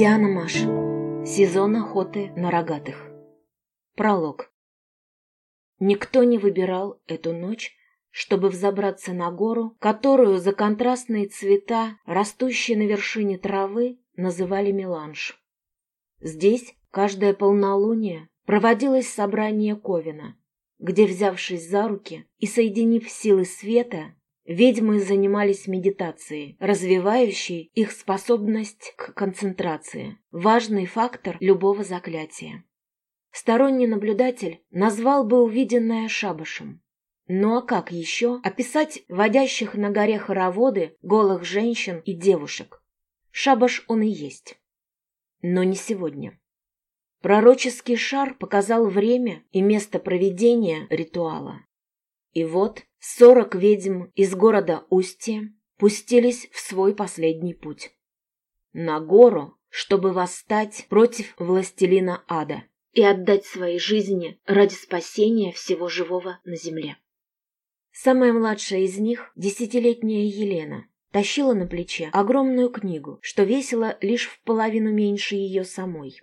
Диана Маш. Сезон охоты на рогатых. Пролог. Никто не выбирал эту ночь, чтобы взобраться на гору, которую за контрастные цвета, растущие на вершине травы, называли меланж. Здесь каждое полнолуние проводилось собрание Ковина, где, взявшись за руки и соединив силы света, Ведьмы занимались медитацией, развивающей их способность к концентрации, важный фактор любого заклятия. Сторонний наблюдатель назвал бы увиденное шабашем. Ну а как еще описать водящих на горе хороводы голых женщин и девушек? Шабаш он и есть. Но не сегодня. Пророческий шар показал время и место проведения ритуала. И вот сорок ведьм из города Устье пустились в свой последний путь. На гору, чтобы восстать против властелина ада и отдать свои жизни ради спасения всего живого на земле. Самая младшая из них, десятилетняя Елена, тащила на плече огромную книгу, что весила лишь в половину меньше ее самой.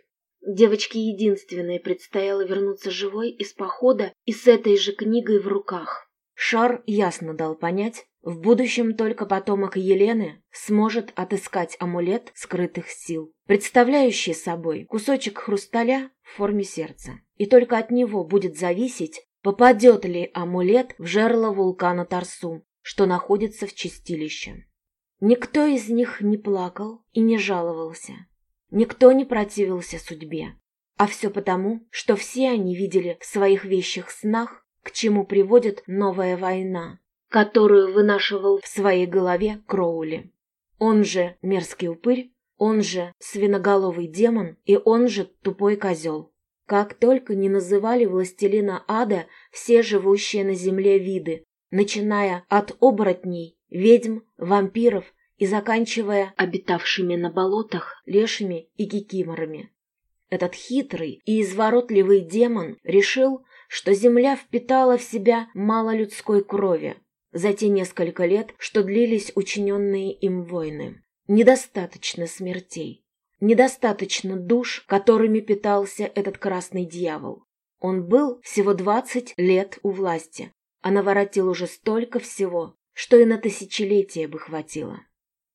Девочке единственной предстояло вернуться живой из похода и с этой же книгой в руках. Шар ясно дал понять, в будущем только потомок Елены сможет отыскать амулет скрытых сил, представляющий собой кусочек хрусталя в форме сердца. И только от него будет зависеть, попадет ли амулет в жерло вулкана Тарсу, что находится в чистилище. Никто из них не плакал и не жаловался. Никто не противился судьбе. А все потому, что все они видели в своих вещих снах, к чему приводит новая война, которую вынашивал в своей голове Кроули. Он же мерзкий упырь, он же свиноголовый демон и он же тупой козел. Как только не называли властелина ада все живущие на земле виды, начиная от оборотней, ведьм, вампиров и заканчивая обитавшими на болотах лешими и кикиморами. Этот хитрый и изворотливый демон решил, что земля впитала в себя мало людской крови за те несколько лет, что длились учиненные им войны. Недостаточно смертей, недостаточно душ, которыми питался этот красный дьявол. Он был всего двадцать лет у власти, а наворотил уже столько всего, что и на тысячелетие бы хватило.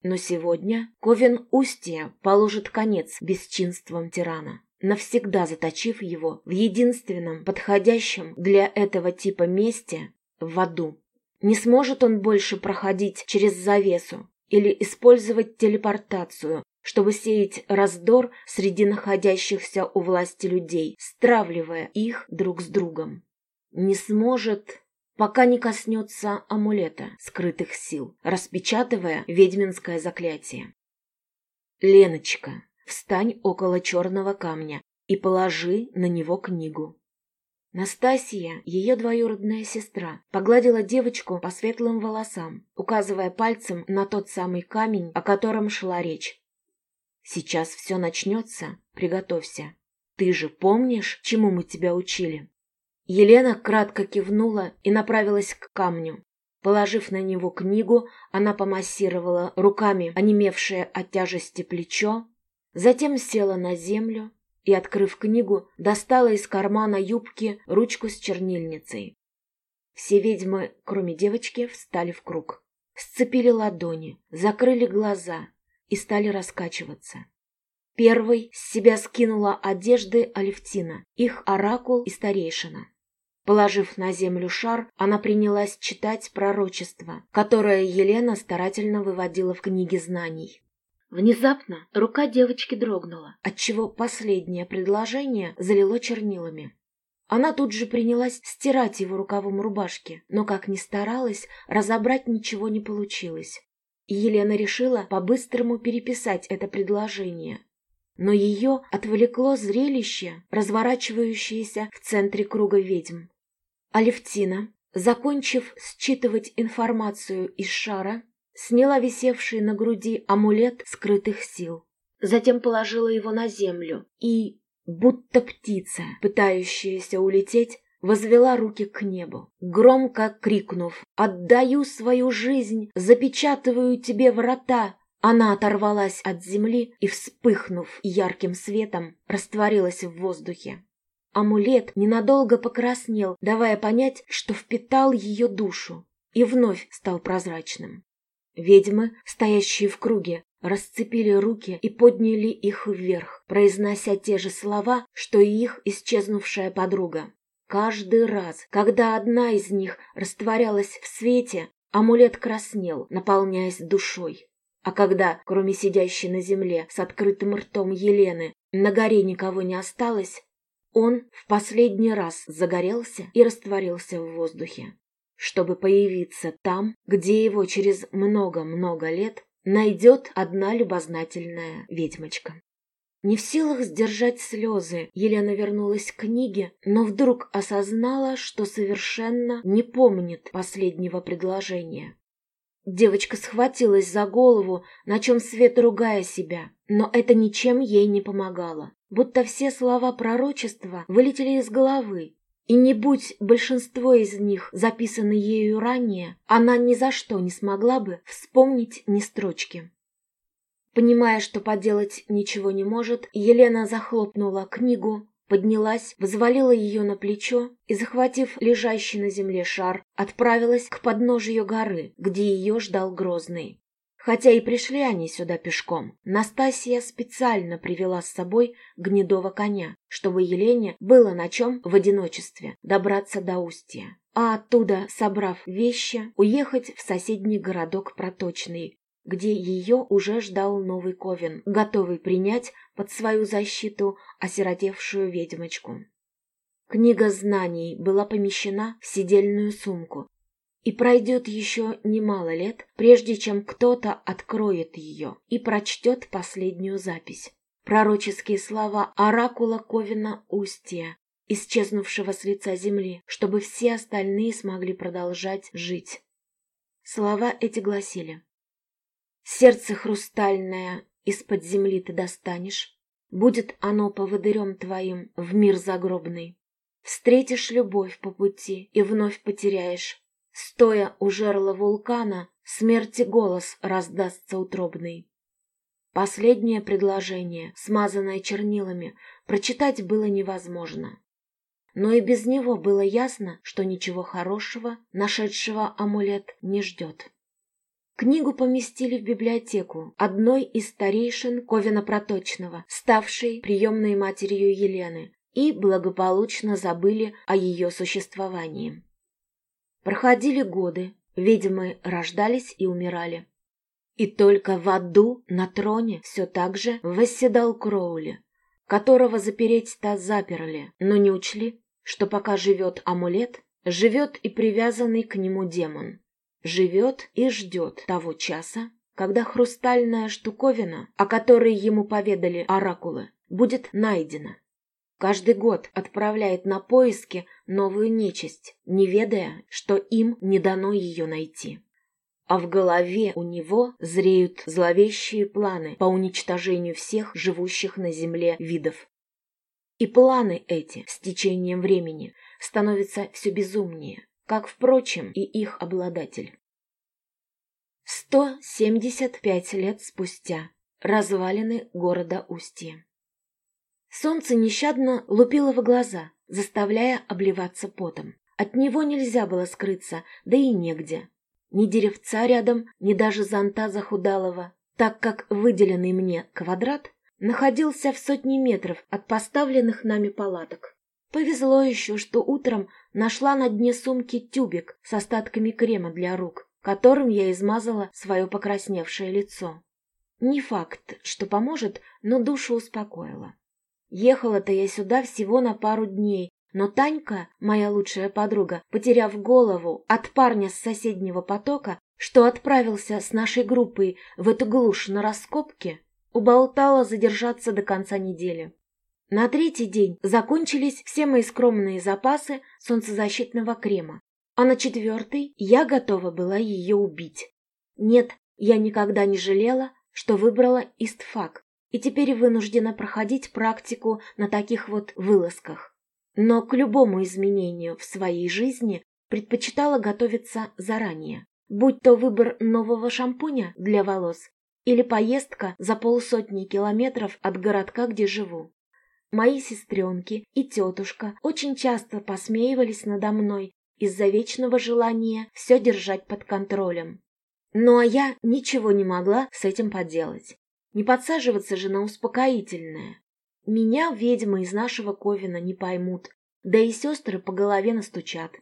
Но сегодня Ковен Устья положит конец бесчинствам тирана, навсегда заточив его в единственном подходящем для этого типа месте в аду. Не сможет он больше проходить через завесу или использовать телепортацию, чтобы сеять раздор среди находящихся у власти людей, стравливая их друг с другом. Не сможет пока не коснется амулета скрытых сил, распечатывая ведьминское заклятие. «Леночка, встань около черного камня и положи на него книгу». Настасья, ее двоюродная сестра, погладила девочку по светлым волосам, указывая пальцем на тот самый камень, о котором шла речь. «Сейчас все начнется, приготовься. Ты же помнишь, чему мы тебя учили?» Елена кратко кивнула и направилась к камню. Положив на него книгу, она помассировала руками онемевшее от тяжести плечо, затем села на землю и, открыв книгу, достала из кармана юбки ручку с чернильницей. Все ведьмы, кроме девочки, встали в круг, сцепили ладони, закрыли глаза и стали раскачиваться. Первой с себя скинула одежды Алевтина, их оракул и старейшина. Положив на землю шар, она принялась читать пророчество, которое Елена старательно выводила в книге знаний. Внезапно рука девочки дрогнула, отчего последнее предложение залило чернилами. Она тут же принялась стирать его рукавом рубашки, но, как ни старалась, разобрать ничего не получилось. И Елена решила по-быстрому переписать это предложение. Но ее отвлекло зрелище, разворачивающееся в центре круга ведьм. Алевтина, закончив считывать информацию из шара, сняла висевший на груди амулет скрытых сил. Затем положила его на землю и, будто птица, пытающаяся улететь, возвела руки к небу, громко крикнув «Отдаю свою жизнь, запечатываю тебе врата, Она оторвалась от земли и, вспыхнув ярким светом, растворилась в воздухе. Амулет ненадолго покраснел, давая понять, что впитал ее душу, и вновь стал прозрачным. Ведьмы, стоящие в круге, расцепили руки и подняли их вверх, произнося те же слова, что и их исчезнувшая подруга. Каждый раз, когда одна из них растворялась в свете, амулет краснел, наполняясь душой. А когда, кроме сидящей на земле с открытым ртом Елены, на горе никого не осталось, он в последний раз загорелся и растворился в воздухе, чтобы появиться там, где его через много-много лет найдет одна любознательная ведьмочка. Не в силах сдержать слезы, Елена вернулась к книге, но вдруг осознала, что совершенно не помнит последнего предложения. Девочка схватилась за голову, на чем свет ругая себя, но это ничем ей не помогало. Будто все слова пророчества вылетели из головы, и не будь большинство из них записаны ею ранее, она ни за что не смогла бы вспомнить ни строчки. Понимая, что поделать ничего не может, Елена захлопнула книгу, поднялась, взвалила ее на плечо и, захватив лежащий на земле шар, отправилась к подножию горы, где ее ждал Грозный. Хотя и пришли они сюда пешком, Настасья специально привела с собой гнедого коня, чтобы Елене было на чем в одиночестве добраться до устья, а оттуда, собрав вещи, уехать в соседний городок Проточный, где ее уже ждал новый Ковен, готовый принять под свою защиту осиротевшую ведьмочку. Книга знаний была помещена в сидельную сумку, и пройдет еще немало лет, прежде чем кто-то откроет ее и прочтет последнюю запись. Пророческие слова оракула Ковина Устья, исчезнувшего с лица земли, чтобы все остальные смогли продолжать жить. Слова эти гласили Сердце хрустальное из-под земли ты достанешь, Будет оно поводырем твоим в мир загробный. Встретишь любовь по пути и вновь потеряешь. Стоя у жерла вулкана, смерти голос раздастся утробный. Последнее предложение, смазанное чернилами, прочитать было невозможно. Но и без него было ясно, что ничего хорошего нашедшего амулет не ждет. Книгу поместили в библиотеку одной из старейшин Ковина Проточного, ставшей приемной матерью Елены, и благополучно забыли о ее существовании. Проходили годы, ведьмы рождались и умирали. И только в аду на троне все так же восседал Кроули, которого запереть-то заперли, но не учли, что пока живет амулет, живет и привязанный к нему демон живет и ждет того часа, когда хрустальная штуковина, о которой ему поведали оракулы, будет найдена. Каждый год отправляет на поиски новую нечисть, не ведая, что им не дано ее найти. А в голове у него зреют зловещие планы по уничтожению всех живущих на Земле видов. И планы эти с течением времени становятся все безумнее, как, впрочем, и их обладатель. Сто семьдесят пять лет спустя. Развалины города Устье. Солнце нещадно лупило в глаза, заставляя обливаться потом. От него нельзя было скрыться, да и негде. Ни деревца рядом, ни даже зонта захудалого, так как выделенный мне квадрат находился в сотне метров от поставленных нами палаток. Повезло еще, что утром нашла на дне сумки тюбик с остатками крема для рук, которым я измазала свое покрасневшее лицо. Не факт, что поможет, но душу успокоила. Ехала-то я сюда всего на пару дней, но Танька, моя лучшая подруга, потеряв голову от парня с соседнего потока, что отправился с нашей группой в эту глушь на раскопки, уболтала задержаться до конца недели. На третий день закончились все мои скромные запасы солнцезащитного крема, а на четвертый я готова была ее убить. Нет, я никогда не жалела, что выбрала истфак, и теперь вынуждена проходить практику на таких вот вылазках. Но к любому изменению в своей жизни предпочитала готовиться заранее, будь то выбор нового шампуня для волос или поездка за полсотни километров от городка, где живу. Мои сестренки и тетушка очень часто посмеивались надо мной из-за вечного желания все держать под контролем. Ну а я ничего не могла с этим поделать. Не подсаживаться же на успокоительное. Меня ведьмы из нашего Ковина не поймут, да и сестры по голове настучат.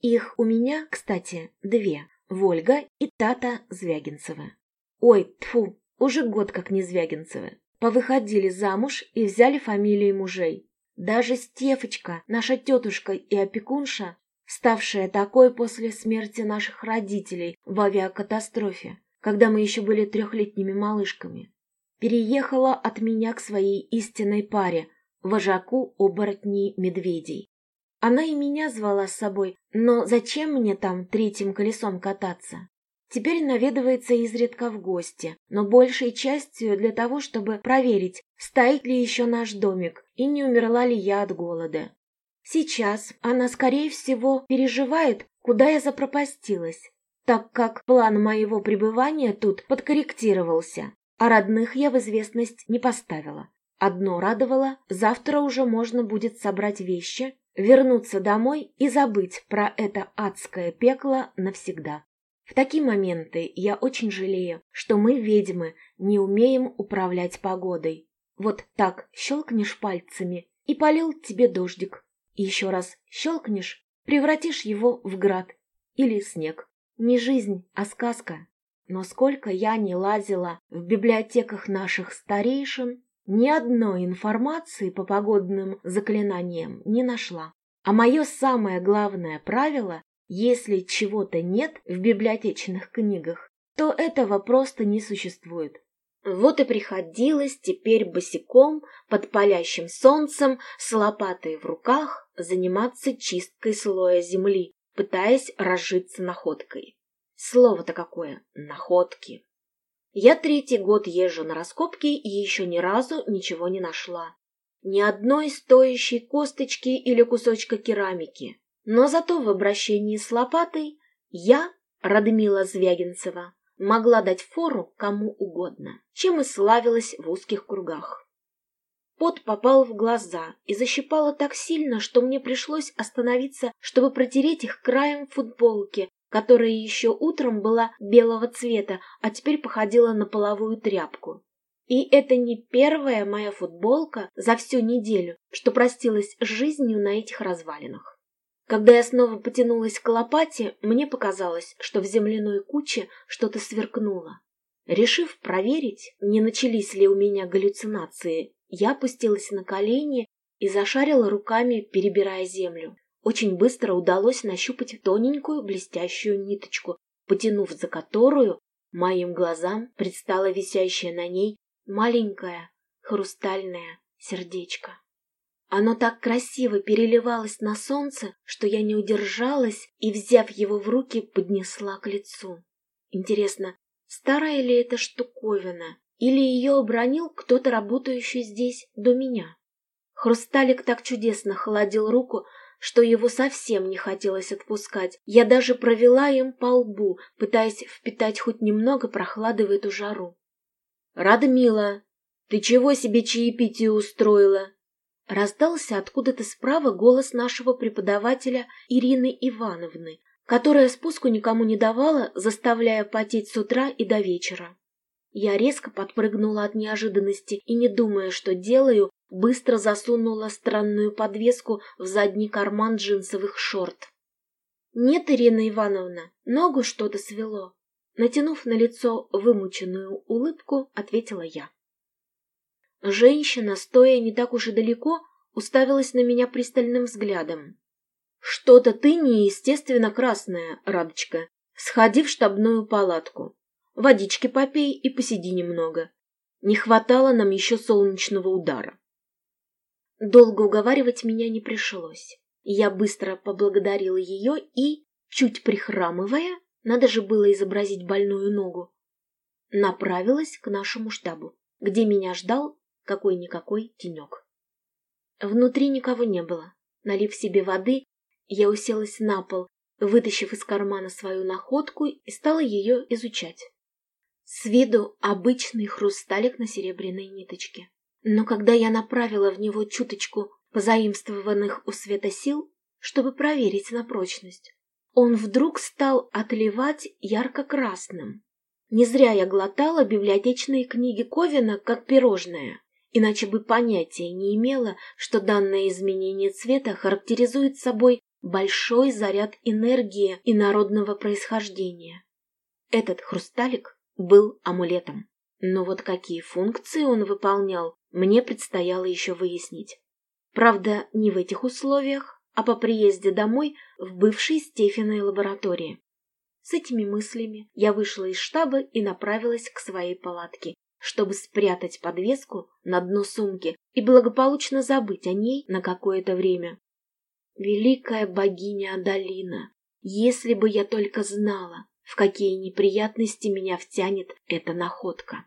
Их у меня, кстати, две – Вольга и Тата Звягинцева. Ой, тфу, уже год как не Звягинцевы. Повыходили замуж и взяли фамилии мужей. Даже Стефочка, наша тетушка и опекунша, ставшая такой после смерти наших родителей в авиакатастрофе, когда мы еще были трехлетними малышками, переехала от меня к своей истинной паре, вожаку оборотней медведей. Она и меня звала с собой, но зачем мне там третьим колесом кататься? Теперь наведывается изредка в гости, но большей частью для того, чтобы проверить, стоит ли еще наш домик и не умерла ли я от голода. Сейчас она, скорее всего, переживает, куда я запропастилась, так как план моего пребывания тут подкорректировался, а родных я в известность не поставила. Одно радовало, завтра уже можно будет собрать вещи, вернуться домой и забыть про это адское пекло навсегда. В такие моменты я очень жалею, что мы, ведьмы, не умеем управлять погодой. Вот так щелкнешь пальцами, и полил тебе дождик. Еще раз щелкнешь, превратишь его в град или снег. Не жизнь, а сказка. Но сколько я не лазила в библиотеках наших старейшин, ни одной информации по погодным заклинаниям не нашла. А мое самое главное правило если чего-то нет в библиотечных книгах, то этого просто не существует. Вот и приходилось теперь босиком под палящим солнцем с лопатой в руках заниматься чисткой слоя земли, пытаясь разжиться находкой. Слово-то какое — находки. Я третий год езжу на раскопки и еще ни разу ничего не нашла. Ни одной стоящей косточки или кусочка керамики. Но зато в обращении с лопатой я, Радмила Звягинцева, могла дать фору кому угодно, чем и славилась в узких кругах. Пот попал в глаза и защипало так сильно, что мне пришлось остановиться, чтобы протереть их краем футболки, которая еще утром была белого цвета, а теперь походила на половую тряпку. И это не первая моя футболка за всю неделю, что простилась с жизнью на этих развалинах. Когда я снова потянулась к лопате, мне показалось, что в земляной куче что-то сверкнуло. Решив проверить, не начались ли у меня галлюцинации, я опустилась на колени и зашарила руками, перебирая землю. Очень быстро удалось нащупать тоненькую блестящую ниточку, потянув за которую моим глазам предстало висящее на ней маленькое хрустальное сердечко. Оно так красиво переливалось на солнце, что я не удержалась и, взяв его в руки, поднесла к лицу. Интересно, старая ли это штуковина, или ее обронил кто-то, работающий здесь до меня? Хрусталик так чудесно холодил руку, что его совсем не хотелось отпускать. Я даже провела им по лбу, пытаясь впитать хоть немного прохлады в эту жару. «Радмила, ты чего себе чаепитие устроила?» Раздался откуда-то справа голос нашего преподавателя Ирины Ивановны, которая спуску никому не давала, заставляя потеть с утра и до вечера. Я резко подпрыгнула от неожиданности и, не думая, что делаю, быстро засунула странную подвеску в задний карман джинсовых шорт. «Нет, Ирина Ивановна, ногу что-то свело», натянув на лицо вымученную улыбку, ответила я. Женщина, стоя не так уж и далеко, уставилась на меня пристальным взглядом. «Что-то ты неестественно красная, Радочка. Сходи в штабную палатку. Водички попей и посиди немного. Не хватало нам еще солнечного удара». Долго уговаривать меня не пришлось. Я быстро поблагодарила ее и, чуть прихрамывая, надо же было изобразить больную ногу, направилась к нашему штабу, где меня ждал какой-никакой тенек. Внутри никого не было. Налив себе воды, я уселась на пол, вытащив из кармана свою находку и стала ее изучать. С виду обычный хрусталик на серебряной ниточке. Но когда я направила в него чуточку позаимствованных у света сил, чтобы проверить на прочность, он вдруг стал отливать ярко-красным. Не зря я глотала библиотечные книги Ковина как пирожное, иначе бы понятия не имела, что данное изменение цвета характеризует собой большой заряд энергии и народного происхождения. Этот хрусталик был амулетом. Но вот какие функции он выполнял, мне предстояло еще выяснить. Правда, не в этих условиях, а по приезде домой в бывшей Стефиной лаборатории. С этими мыслями я вышла из штаба и направилась к своей палатке, чтобы спрятать подвеску на дно сумки и благополучно забыть о ней на какое-то время. Великая богиня Адалина, если бы я только знала, в какие неприятности меня втянет эта находка.